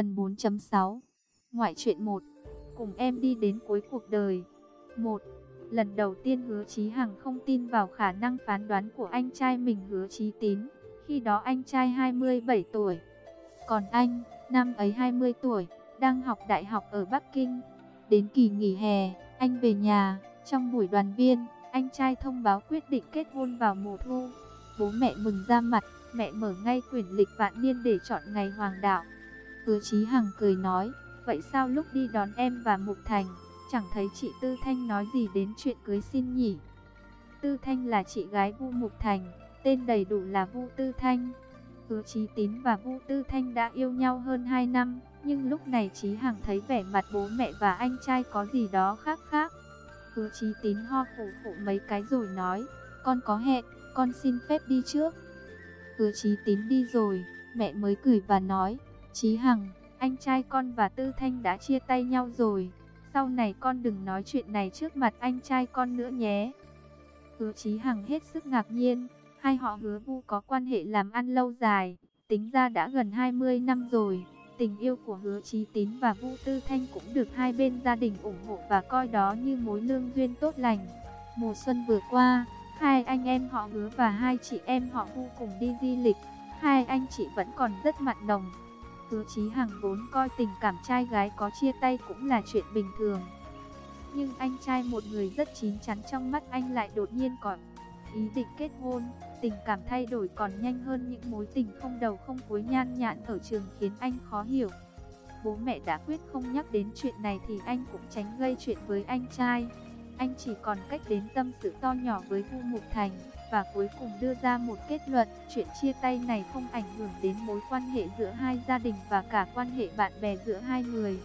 Phần 4.6 Ngoại truyện 1 Cùng em đi đến cuối cuộc đời 1. Lần đầu tiên hứa Chí Hằng không tin vào khả năng phán đoán của anh trai mình hứa Chí Tín. Khi đó anh trai 27 tuổi. Còn anh, năm ấy 20 tuổi, đang học đại học ở Bắc Kinh. Đến kỳ nghỉ hè, anh về nhà. Trong buổi đoàn viên, anh trai thông báo quyết định kết hôn vào mùa thu. Bố mẹ mừng ra mặt, mẹ mở ngay quyển lịch vạn niên để chọn ngày hoàng đạo. Hứa Chí Hằng cười nói, vậy sao lúc đi đón em và Mục Thành, chẳng thấy chị Tư Thanh nói gì đến chuyện cưới xin nhỉ? Tư Thanh là chị gái Vu Mục Thành, tên đầy đủ là Vu Tư Thanh. Hứa Chí Tín và Vu Tư Thanh đã yêu nhau hơn 2 năm, nhưng lúc này Chí Hằng thấy vẻ mặt bố mẹ và anh trai có gì đó khác khác. Hứa Chí Tín ho phụ phụ mấy cái rồi nói, con có hẹn, con xin phép đi trước. Hứa Chí Tín đi rồi, mẹ mới cười và nói, Chí Hằng, anh trai con và Tư Thanh đã chia tay nhau rồi. Sau này con đừng nói chuyện này trước mặt anh trai con nữa nhé. Hứa Chí Hằng hết sức ngạc nhiên, hai họ hứa vu có quan hệ làm ăn lâu dài, tính ra đã gần 20 năm rồi. Tình yêu của hứa Chí Tín và Vu Tư Thanh cũng được hai bên gia đình ủng hộ và coi đó như mối lương duyên tốt lành. Mùa xuân vừa qua, hai anh em họ hứa và hai chị em họ Vu cùng đi di lịch. Hai anh chị vẫn còn rất mặn nồng, Hứa Chí Hằng vốn coi tình cảm trai gái có chia tay cũng là chuyện bình thường. Nhưng anh trai một người rất chín chắn trong mắt anh lại đột nhiên có ý định kết hôn. Tình cảm thay đổi còn nhanh hơn những mối tình không đầu không cuối nhan nhạn ở trường khiến anh khó hiểu. Bố mẹ đã quyết không nhắc đến chuyện này thì anh cũng tránh gây chuyện với anh trai. Anh chỉ còn cách đến tâm sự to nhỏ với Vu Mục Thành và cuối cùng đưa ra một kết luận, chuyện chia tay này không ảnh hưởng đến mối quan hệ giữa hai gia đình và cả quan hệ bạn bè giữa hai người.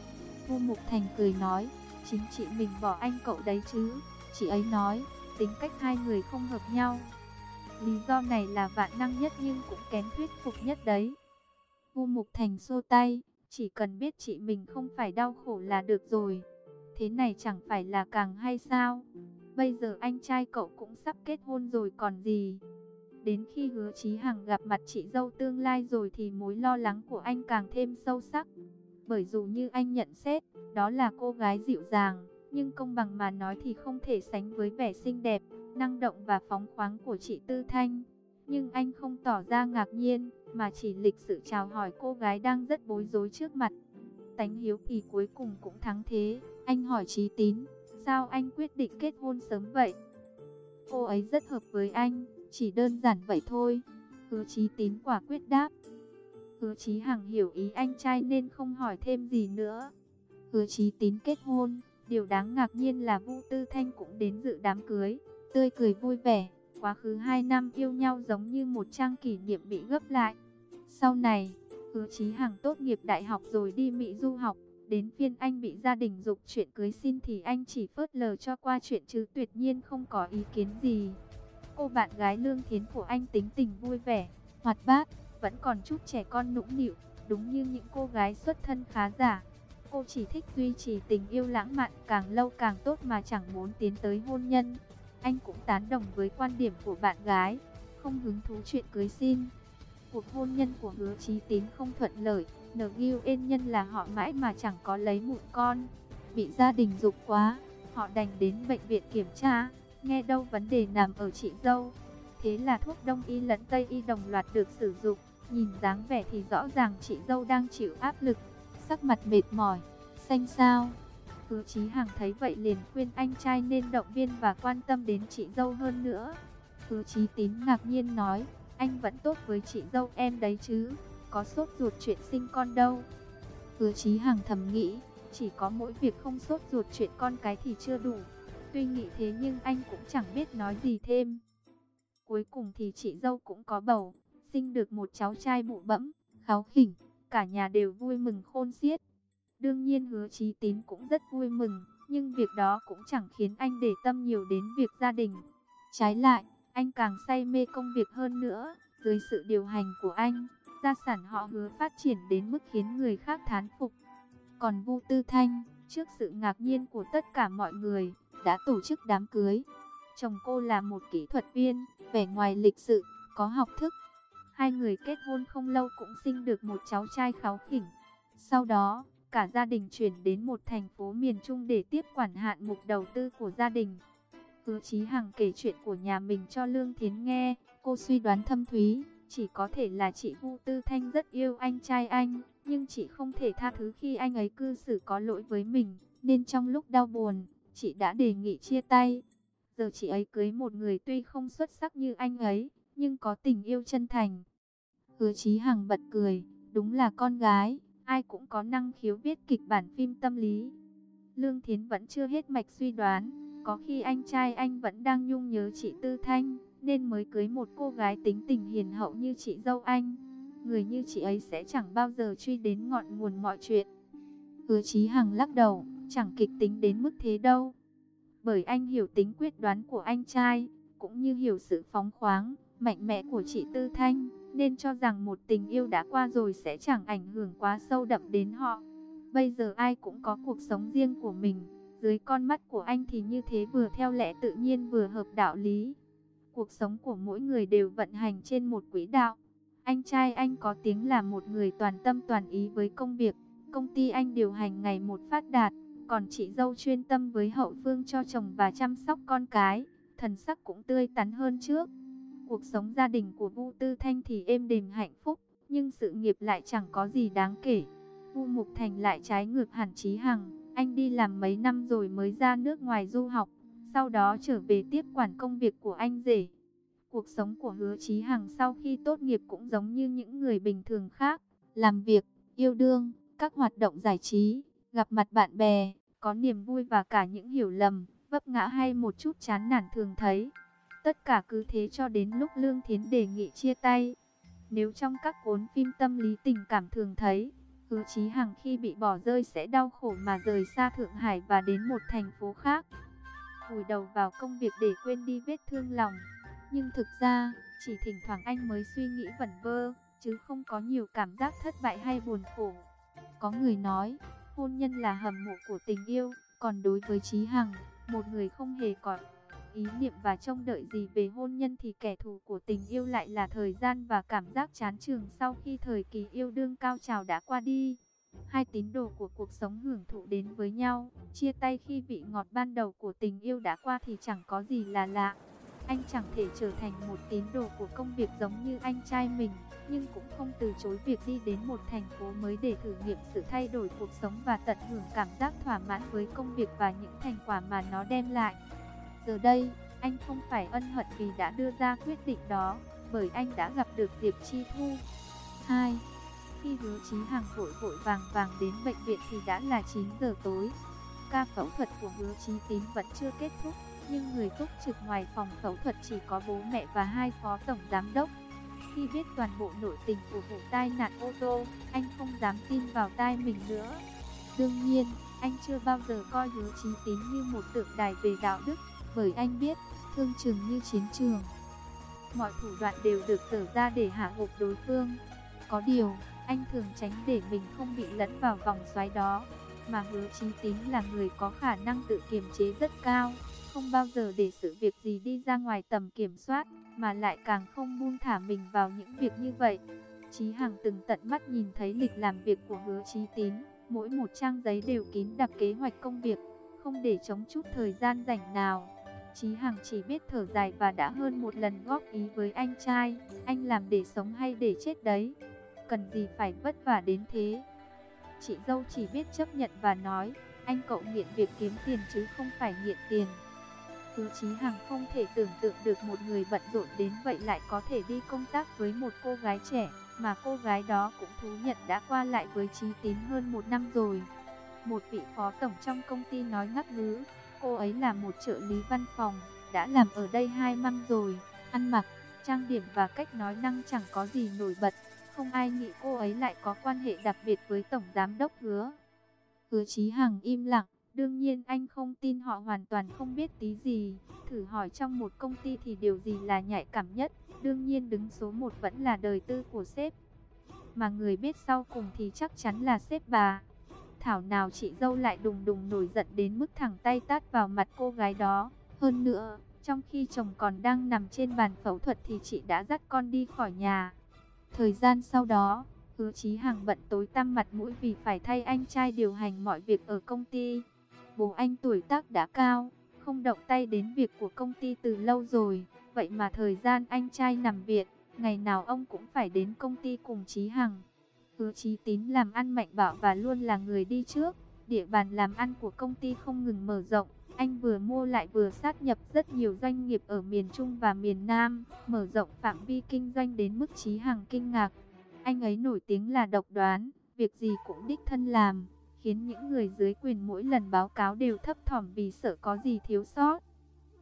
Vu Mục Thành cười nói, chính chị mình bỏ anh cậu đấy chứ. Chị ấy nói, tính cách hai người không hợp nhau. Lý do này là vạn năng nhất nhưng cũng kém thuyết phục nhất đấy. Vu Mục Thành xô tay, chỉ cần biết chị mình không phải đau khổ là được rồi. Thế này chẳng phải là càng hay sao? Bây giờ anh trai cậu cũng sắp kết hôn rồi còn gì. Đến khi hứa Chí Hằng gặp mặt chị dâu tương lai rồi thì mối lo lắng của anh càng thêm sâu sắc. Bởi dù như anh nhận xét, đó là cô gái dịu dàng, nhưng công bằng mà nói thì không thể sánh với vẻ xinh đẹp, năng động và phóng khoáng của chị Tư Thanh. Nhưng anh không tỏ ra ngạc nhiên, mà chỉ lịch sự chào hỏi cô gái đang rất bối rối trước mặt. Tánh hiếu kỳ cuối cùng cũng thắng thế, anh hỏi Chí Tín, Sao anh quyết định kết hôn sớm vậy? Cô ấy rất hợp với anh, chỉ đơn giản vậy thôi. Hứa Chí Tín quả quyết đáp. Hứa Chí Hằng hiểu ý anh trai nên không hỏi thêm gì nữa. Hứa Chí Tín kết hôn, điều đáng ngạc nhiên là Vu Tư Thanh cũng đến dự đám cưới, tươi cười vui vẻ. Quá khứ 2 năm yêu nhau giống như một trang kỷ niệm bị gấp lại. Sau này, Hứa Chí Hằng tốt nghiệp đại học rồi đi Mỹ du học. Đến phiên anh bị gia đình dục chuyện cưới xin thì anh chỉ phớt lờ cho qua chuyện chứ tuyệt nhiên không có ý kiến gì. Cô bạn gái lương thiến của anh tính tình vui vẻ, hoạt bát, vẫn còn chút trẻ con nũng nịu, đúng như những cô gái xuất thân khá giả. Cô chỉ thích duy trì tình yêu lãng mạn càng lâu càng tốt mà chẳng muốn tiến tới hôn nhân. Anh cũng tán đồng với quan điểm của bạn gái, không hứng thú chuyện cưới xin. Cuộc hôn nhân của hứa trí tín không thuận lợi, Nguyen nhân là họ mãi mà chẳng có lấy mụn con. Bị gia đình dục quá, họ đành đến bệnh viện kiểm tra, nghe đâu vấn đề nằm ở chị dâu. Thế là thuốc đông y lẫn tây y đồng loạt được sử dụng, nhìn dáng vẻ thì rõ ràng chị dâu đang chịu áp lực, sắc mặt mệt mỏi, xanh xao. Hứa Chí Hằng thấy vậy liền khuyên anh trai nên động viên và quan tâm đến chị dâu hơn nữa. Hứa Chí Tín ngạc nhiên nói, anh vẫn tốt với chị dâu em đấy chứ có sốt ruột chuyện sinh con đâu. Hứa Chí Hằng thầm nghĩ, chỉ có mỗi việc không sốt ruột chuyện con cái thì chưa đủ. Tuy nghĩ thế nhưng anh cũng chẳng biết nói gì thêm. Cuối cùng thì chị dâu cũng có bầu, sinh được một cháu trai bụ bẫm, kháo khỉnh, cả nhà đều vui mừng khôn xiết. Đương nhiên hứa Chí Tín cũng rất vui mừng, nhưng việc đó cũng chẳng khiến anh để tâm nhiều đến việc gia đình. Trái lại, anh càng say mê công việc hơn nữa, dưới sự điều hành của anh, gia sản họ hứa phát triển đến mức khiến người khác thán phục. Còn Vu Tư Thanh, trước sự ngạc nhiên của tất cả mọi người, đã tổ chức đám cưới. Chồng cô là một kỹ thuật viên, vẻ ngoài lịch sự, có học thức. Hai người kết hôn không lâu cũng sinh được một cháu trai kháo khỉnh. Sau đó, cả gia đình chuyển đến một thành phố miền Trung để tiếp quản hạn mục đầu tư của gia đình. Hứa Chí Hằng kể chuyện của nhà mình cho Lương Thiến nghe, cô suy đoán thâm thúy, chỉ có thể là chị Vu Tư Thanh rất yêu anh trai anh, nhưng chị không thể tha thứ khi anh ấy cư xử có lỗi với mình, nên trong lúc đau buồn, chị đã đề nghị chia tay. Giờ chị ấy cưới một người tuy không xuất sắc như anh ấy, nhưng có tình yêu chân thành. Hứa Chí Hằng bật cười, đúng là con gái, ai cũng có năng khiếu viết kịch bản phim tâm lý. Lương Thiến vẫn chưa hết mạch suy đoán, có khi anh trai anh vẫn đang nhung nhớ chị Tư Thanh, nên mới cưới một cô gái tính tình hiền hậu như chị dâu anh. Người như chị ấy sẽ chẳng bao giờ truy đến ngọn nguồn mọi chuyện. Hứa Chí Hằng lắc đầu, chẳng kịch tính đến mức thế đâu. Bởi anh hiểu tính quyết đoán của anh trai, cũng như hiểu sự phóng khoáng, mạnh mẽ của chị Tư Thanh, nên cho rằng một tình yêu đã qua rồi sẽ chẳng ảnh hưởng quá sâu đậm đến họ. Bây giờ ai cũng có cuộc sống riêng của mình, dưới con mắt của anh thì như thế vừa theo lẽ tự nhiên vừa hợp đạo lý. Cuộc sống của mỗi người đều vận hành trên một quỹ đạo. Anh trai anh có tiếng là một người toàn tâm toàn ý với công việc, công ty anh điều hành ngày một phát đạt, còn chị dâu chuyên tâm với hậu phương cho chồng và chăm sóc con cái, thần sắc cũng tươi tắn hơn trước. Cuộc sống gia đình của Vu Tư Thanh thì êm đềm hạnh phúc, nhưng sự nghiệp lại chẳng có gì đáng kể. Vu Mục Thành lại trái ngược hẳn Chí Hằng, anh đi làm mấy năm rồi mới ra nước ngoài du học, sau đó trở về tiếp quản công việc của anh rể. Cuộc sống của Hứa Chí Hằng sau khi tốt nghiệp cũng giống như những người bình thường khác, làm việc, yêu đương, các hoạt động giải trí, gặp mặt bạn bè, có niềm vui và cả những hiểu lầm, vấp ngã hay một chút chán nản thường thấy. Tất cả cứ thế cho đến lúc Lương Thiến đề nghị chia tay. Nếu trong các cuốn phim tâm lý tình cảm thường thấy, Hứa Chí Hằng khi bị bỏ rơi sẽ đau khổ mà rời xa Thượng Hải và đến một thành phố khác. Vùi đầu vào công việc để quên đi vết thương lòng. Nhưng thực ra, chỉ thỉnh thoảng anh mới suy nghĩ vẩn vơ, chứ không có nhiều cảm giác thất bại hay buồn khổ. Có người nói, hôn nhân là hầm mộ của tình yêu, còn đối với Chí Hằng, một người không hề có ý niệm và trông đợi gì về hôn nhân thì kẻ thù của tình yêu lại là thời gian và cảm giác chán trường sau khi thời kỳ yêu đương cao trào đã qua đi. Hai tín đồ của cuộc sống hưởng thụ đến với nhau, chia tay khi vị ngọt ban đầu của tình yêu đã qua thì chẳng có gì là lạ. Anh chẳng thể trở thành một tín đồ của công việc giống như anh trai mình, nhưng cũng không từ chối việc đi đến một thành phố mới để thử nghiệm sự thay đổi cuộc sống và tận hưởng cảm giác thỏa mãn với công việc và những thành quả mà nó đem lại. Giờ đây, anh không phải ân hận vì đã đưa ra quyết định đó, bởi anh đã gặp được Diệp Chi Thu. 2. Khi hứa Chí Hằng vội vội vàng vàng đến bệnh viện thì đã là 9 giờ tối. Ca phẫu thuật của hứa Chí Tín vẫn chưa kết thúc, nhưng người túc trực ngoài phòng phẫu thuật chỉ có bố mẹ và hai phó tổng giám đốc. Khi biết toàn bộ nội tình của vụ tai nạn ô tô, anh không dám tin vào tai mình nữa. Đương nhiên, anh chưa bao giờ coi hứa Chí Tín như một tượng đài về đạo đức, bởi anh biết, thương trường như chiến trường. Mọi thủ đoạn đều được sở ra để hạ gục đối phương. Có điều, anh thường tránh để mình không bị lẫn vào vòng xoáy đó. Mà hứa chí tín là người có khả năng tự kiềm chế rất cao, không bao giờ để sự việc gì đi ra ngoài tầm kiểm soát, mà lại càng không buông thả mình vào những việc như vậy. Chí Hằng từng tận mắt nhìn thấy lịch làm việc của hứa chí tín, mỗi một trang giấy đều kín đặc kế hoạch công việc, không để chống chút thời gian rảnh nào. Chí Hằng chỉ biết thở dài và đã hơn một lần góp ý với anh trai, anh làm để sống hay để chết đấy, cần gì phải vất vả đến thế. Chị dâu chỉ biết chấp nhận và nói, anh cậu nghiện việc kiếm tiền chứ không phải nghiện tiền. tứ Chí Hằng không thể tưởng tượng được một người bận rộn đến vậy lại có thể đi công tác với một cô gái trẻ, mà cô gái đó cũng thú nhận đã qua lại với Chí Tín hơn một năm rồi. Một vị phó tổng trong công ty nói ngắt ngứ, Cô ấy là một trợ lý văn phòng, đã làm ở đây hai năm rồi, ăn mặc, trang điểm và cách nói năng chẳng có gì nổi bật. Không ai nghĩ cô ấy lại có quan hệ đặc biệt với Tổng Giám Đốc Hứa. Hứa Chí Hằng im lặng, đương nhiên anh không tin họ hoàn toàn không biết tí gì. Thử hỏi trong một công ty thì điều gì là nhạy cảm nhất, đương nhiên đứng số một vẫn là đời tư của sếp. Mà người biết sau cùng thì chắc chắn là sếp bà. Thảo nào chị dâu lại đùng đùng nổi giận đến mức thẳng tay tát vào mặt cô gái đó. Hơn nữa, trong khi chồng còn đang nằm trên bàn phẫu thuật thì chị đã dắt con đi khỏi nhà. Thời gian sau đó, Hứa Chí Hằng bận tối tăm mặt mũi vì phải thay anh trai điều hành mọi việc ở công ty. Bố anh tuổi tác đã cao, không động tay đến việc của công ty từ lâu rồi, vậy mà thời gian anh trai nằm viện, ngày nào ông cũng phải đến công ty cùng Chí Hằng. Hứa Chí Tín làm ăn mạnh bạo và luôn là người đi trước, địa bàn làm ăn của công ty không ngừng mở rộng. Anh vừa mua lại vừa sát nhập rất nhiều doanh nghiệp ở miền Trung và miền Nam, mở rộng phạm vi kinh doanh đến mức trí Hằng kinh ngạc. Anh ấy nổi tiếng là độc đoán, việc gì cũng đích thân làm, khiến những người dưới quyền mỗi lần báo cáo đều thấp thỏm vì sợ có gì thiếu sót.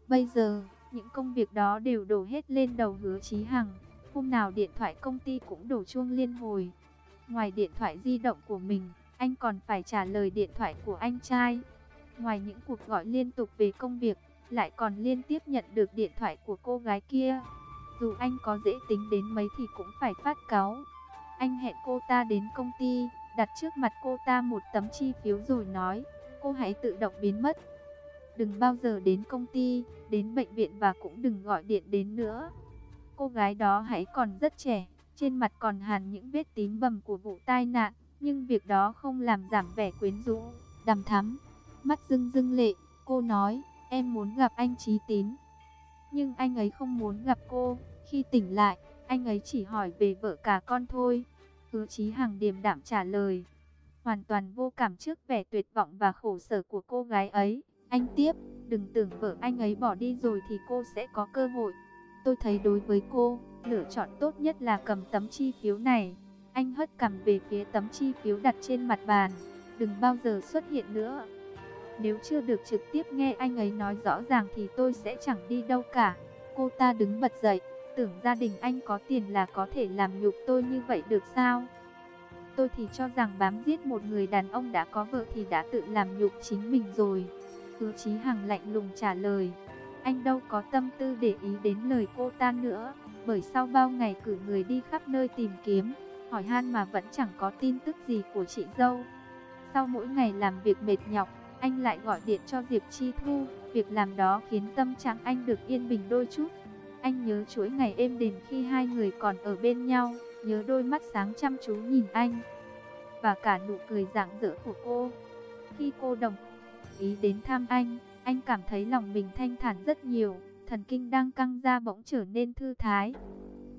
Bây giờ, những công việc đó đều đổ hết lên đầu hứa trí Hằng. Hôm nào điện thoại công ty cũng đổ chuông liên hồi. Ngoài điện thoại di động của mình, anh còn phải trả lời điện thoại của anh trai. Ngoài những cuộc gọi liên tục về công việc, lại còn liên tiếp nhận được điện thoại của cô gái kia. Dù anh có dễ tính đến mấy thì cũng phải phát cáu. Anh hẹn cô ta đến công ty, đặt trước mặt cô ta một tấm chi phiếu rồi nói, cô hãy tự động biến mất. Đừng bao giờ đến công ty, đến bệnh viện và cũng đừng gọi điện đến nữa. Cô gái đó hãy còn rất trẻ, trên mặt còn hàn những vết tím bầm của vụ tai nạn, nhưng việc đó không làm giảm vẻ quyến rũ, đằm thắm. Mắt rưng rưng lệ, cô nói, em muốn gặp anh Trí Tín. Nhưng anh ấy không muốn gặp cô, khi tỉnh lại, anh ấy chỉ hỏi về vợ cả con thôi. Hứa Chí Hằng điềm đạm trả lời, hoàn toàn vô cảm trước vẻ tuyệt vọng và khổ sở của cô gái ấy. Anh tiếp, đừng tưởng vợ anh ấy bỏ đi rồi thì cô sẽ có cơ hội. Tôi thấy đối với cô, lựa chọn tốt nhất là cầm tấm chi phiếu này. Anh hất cằm về phía tấm chi phiếu đặt trên mặt bàn, đừng bao giờ xuất hiện nữa. Nếu chưa được trực tiếp nghe anh ấy nói rõ ràng thì tôi sẽ chẳng đi đâu cả. Cô ta đứng bật dậy, tưởng gia đình anh có tiền là có thể làm nhục tôi như vậy được sao? Tôi thì cho rằng bám giết một người đàn ông đã có vợ thì đã tự làm nhục chính mình rồi. Hứa Chí Hằng lạnh lùng trả lời. Anh đâu có tâm tư để ý đến lời cô ta nữa, bởi sau bao ngày cử người đi khắp nơi tìm kiếm, hỏi han mà vẫn chẳng có tin tức gì của chị dâu. Sau mỗi ngày làm việc mệt nhọc, anh lại gọi điện cho Diệp Chi Thu, việc làm đó khiến tâm trạng anh được yên bình đôi chút. Anh nhớ chuỗi ngày êm đềm khi hai người còn ở bên nhau, nhớ đôi mắt sáng chăm chú nhìn anh. Và cả nụ cười rạng rỡ của cô. Khi cô đồng ý đến thăm anh, anh cảm thấy lòng mình thanh thản rất nhiều, thần kinh đang căng ra bỗng trở nên thư thái.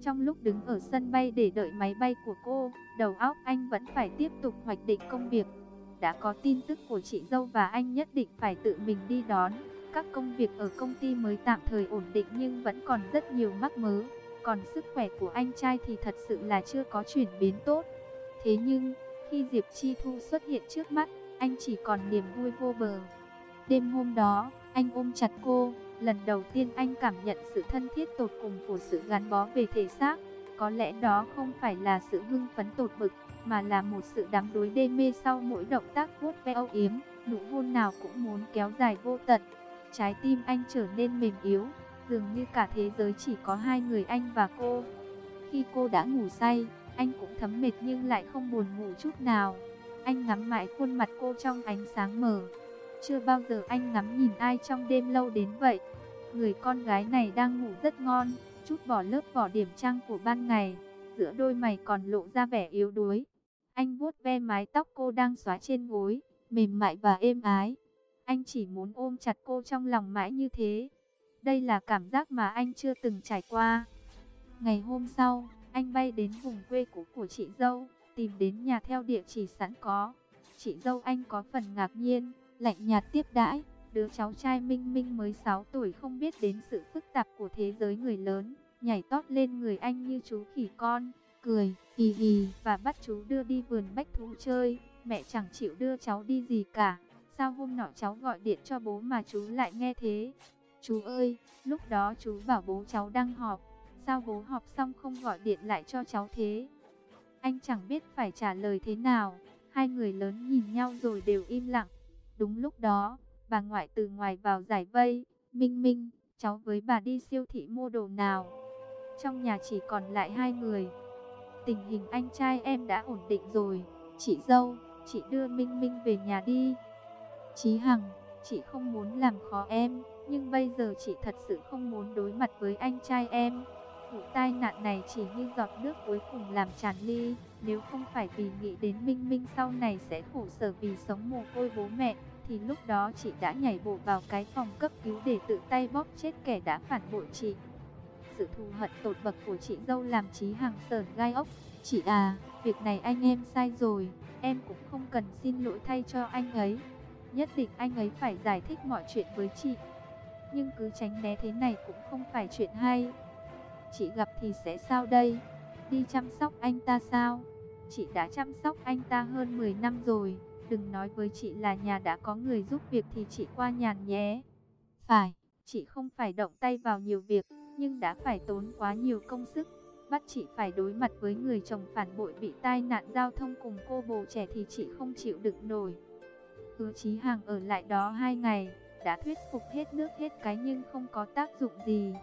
Trong lúc đứng ở sân bay để đợi máy bay của cô, đầu óc anh vẫn phải tiếp tục hoạch định công việc. Đã có tin tức của chị dâu và anh nhất định phải tự mình đi đón. Các công việc ở công ty mới tạm thời ổn định nhưng vẫn còn rất nhiều mắc mớ. Còn sức khỏe của anh trai thì thật sự là chưa có chuyển biến tốt. Thế nhưng, khi Diệp Chi Thu xuất hiện trước mắt, anh chỉ còn niềm vui vô bờ. Đêm hôm đó, anh ôm chặt cô, lần đầu tiên anh cảm nhận sự thân thiết tột cùng của sự gắn bó về thể xác. Có lẽ đó không phải là sự hưng phấn tột bực, mà là một sự đắm đuối đê mê sau mỗi động tác vuốt ve âu yếm, nụ hôn nào cũng muốn kéo dài vô tận. Trái tim anh trở nên mềm yếu, dường như cả thế giới chỉ có hai người anh và cô. Khi cô đã ngủ say, anh cũng thấm mệt nhưng lại không buồn ngủ chút nào. Anh ngắm mãi khuôn mặt cô trong ánh sáng mờ. Chưa bao giờ anh ngắm nhìn ai trong đêm lâu đến vậy. Người con gái này đang ngủ rất ngon, chút bỏ lớp vỏ điểm trang của ban ngày. Giữa đôi mày còn lộ ra vẻ yếu đuối. Anh vuốt ve mái tóc cô đang xóa trên gối, mềm mại và êm ái. Anh chỉ muốn ôm chặt cô trong lòng mãi như thế. Đây là cảm giác mà anh chưa từng trải qua. Ngày hôm sau, anh bay đến vùng quê cũ của chị dâu, tìm đến nhà theo địa chỉ sẵn có. Chị dâu anh có phần ngạc nhiên, lạnh nhạt tiếp đãi. Đứa cháu trai Minh Minh mới 6 tuổi không biết đến sự phức tạp của thế giới người lớn, nhảy tót lên người anh như chú khỉ con, cười, hì hì và bắt chú đưa đi vườn bách thú chơi. Mẹ chẳng chịu đưa cháu đi gì cả. Sao hôm nọ cháu gọi điện cho bố mà chú lại nghe thế? Chú ơi, lúc đó chú bảo bố cháu đang họp. Sao bố họp xong không gọi điện lại cho cháu thế? Anh chẳng biết phải trả lời thế nào. Hai người lớn nhìn nhau rồi đều im lặng. Đúng lúc đó, bà ngoại từ ngoài vào giải vây. Minh Minh, cháu với bà đi siêu thị mua đồ nào? Trong nhà chỉ còn lại hai người. Tình hình anh trai em đã ổn định rồi. Chị dâu, chị đưa Minh Minh về nhà đi. Chí Hằng, chị không muốn làm khó em, nhưng bây giờ chị thật sự không muốn đối mặt với anh trai em. Vụ tai nạn này chỉ như giọt nước cuối cùng làm tràn ly, Nếu không phải vì nghĩ đến Minh Minh sau này sẽ khổ sở vì sống mồ côi bố mẹ, thì lúc đó chị đã nhảy bộ vào cái phòng cấp cứu để tự tay bóp chết kẻ đã phản bội chị. Sự thù hận tột bậc của chị dâu làm trí hàng sờn gai ốc. Chị à, việc này anh em sai rồi, em cũng không cần xin lỗi thay cho anh ấy. Nhất định anh ấy phải giải thích mọi chuyện với chị. Nhưng cứ tránh né thế này cũng không phải chuyện hay. Chị gặp thì sẽ sao đây? Đi chăm sóc anh ta sao? Chị đã chăm sóc anh ta hơn 10 năm rồi. Đừng nói với chị là nhà đã có người giúp việc thì chị qua nhàn nhé. Phải, chị không phải động tay vào nhiều việc, nhưng đã phải tốn quá nhiều công sức. Bắt chị phải đối mặt với người chồng phản bội bị tai nạn giao thông cùng cô bồ trẻ thì chị không chịu đựng nổi. Hứa Chí Hàng ở lại đó hai ngày, đã thuyết phục hết nước hết cái nhưng không có tác dụng gì.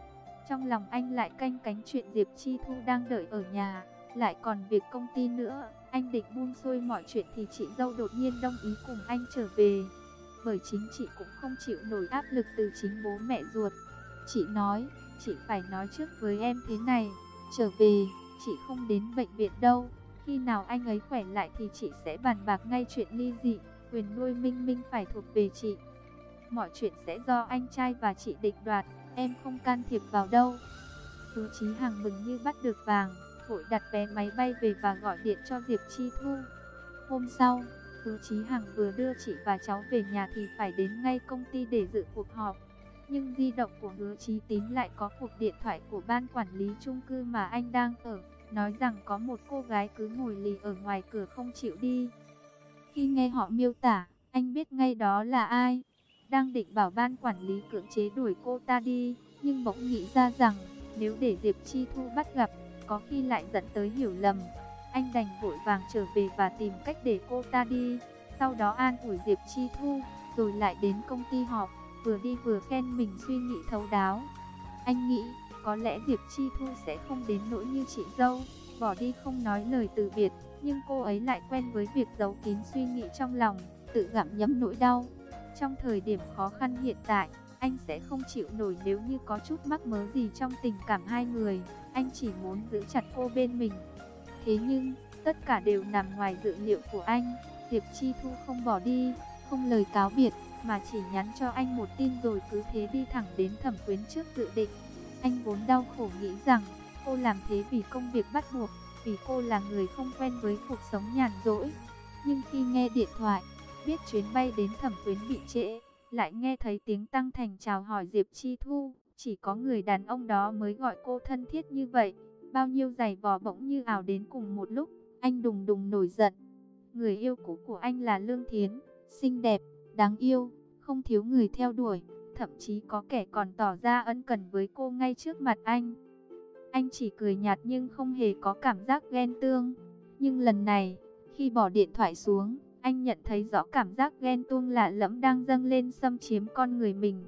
Trong lòng anh lại canh cánh chuyện Diệp Chi Thu đang đợi ở nhà, lại còn việc công ty nữa. Anh định buông xuôi mọi chuyện thì chị dâu đột nhiên đồng ý cùng anh trở về. Bởi chính chị cũng không chịu nổi áp lực từ chính bố mẹ ruột. Chị nói, chị phải nói trước với em thế này, trở về, chị không đến bệnh viện đâu. Khi nào anh ấy khỏe lại thì chị sẽ bàn bạc ngay chuyện ly dị, quyền nuôi Minh Minh phải thuộc về chị. Mọi chuyện sẽ do anh trai và chị định đoạt, em không can thiệp vào đâu. Tú Chí Hằng mừng như bắt được vàng vội đặt vé máy bay về và gọi điện cho Diệp Chi Thu. Hôm sau, Hứa Chí Hằng vừa đưa chị và cháu về nhà thì phải đến ngay công ty để dự cuộc họp. Nhưng di động của Hứa Chí Tín lại có cuộc điện thoại của ban quản lý chung cư mà anh đang ở, nói rằng có một cô gái cứ ngồi lì ở ngoài cửa không chịu đi. Khi nghe họ miêu tả, anh biết ngay đó là ai. Đang định bảo ban quản lý cưỡng chế đuổi cô ta đi, nhưng bỗng nghĩ ra rằng nếu để Diệp Chi Thu bắt gặp có khi lại dẫn tới hiểu lầm. Anh đành vội vàng trở về và tìm cách để cô ta đi. Sau đó an ủi Diệp Chi Thu, rồi lại đến công ty họp, vừa đi vừa khen mình suy nghĩ thấu đáo. Anh nghĩ, có lẽ Diệp Chi Thu sẽ không đến nỗi như chị dâu, bỏ đi không nói lời từ biệt, nhưng cô ấy lại quen với việc giấu kín suy nghĩ trong lòng, tự gặm nhấm nỗi đau. Trong thời điểm khó khăn hiện tại, anh sẽ không chịu nổi nếu như có chút mắc mớ gì trong tình cảm hai người. Anh chỉ muốn giữ chặt cô bên mình. Thế nhưng, tất cả đều nằm ngoài dự liệu của anh. Diệp Chi Thu không bỏ đi, không lời cáo biệt, mà chỉ nhắn cho anh một tin rồi cứ thế đi thẳng đến thẩm quyến trước dự định. Anh vốn đau khổ nghĩ rằng, cô làm thế vì công việc bắt buộc, vì cô là người không quen với cuộc sống nhàn rỗi. Nhưng khi nghe điện thoại, biết chuyến bay đến thẩm quyến bị trễ, lại nghe thấy tiếng Tăng Thành chào hỏi Diệp Chi Thu. Chỉ có người đàn ông đó mới gọi cô thân thiết như vậy. Bao nhiêu giày vò bỗng như ảo đến cùng một lúc. Anh đùng đùng nổi giận. Người yêu cũ của anh là Lương Thiến. Xinh đẹp, đáng yêu, không thiếu người theo đuổi. Thậm chí có kẻ còn tỏ ra ân cần với cô ngay trước mặt anh. Anh chỉ cười nhạt nhưng không hề có cảm giác ghen tương. Nhưng lần này, khi bỏ điện thoại xuống, anh nhận thấy rõ cảm giác ghen tuông lạ lẫm đang dâng lên xâm chiếm con người mình.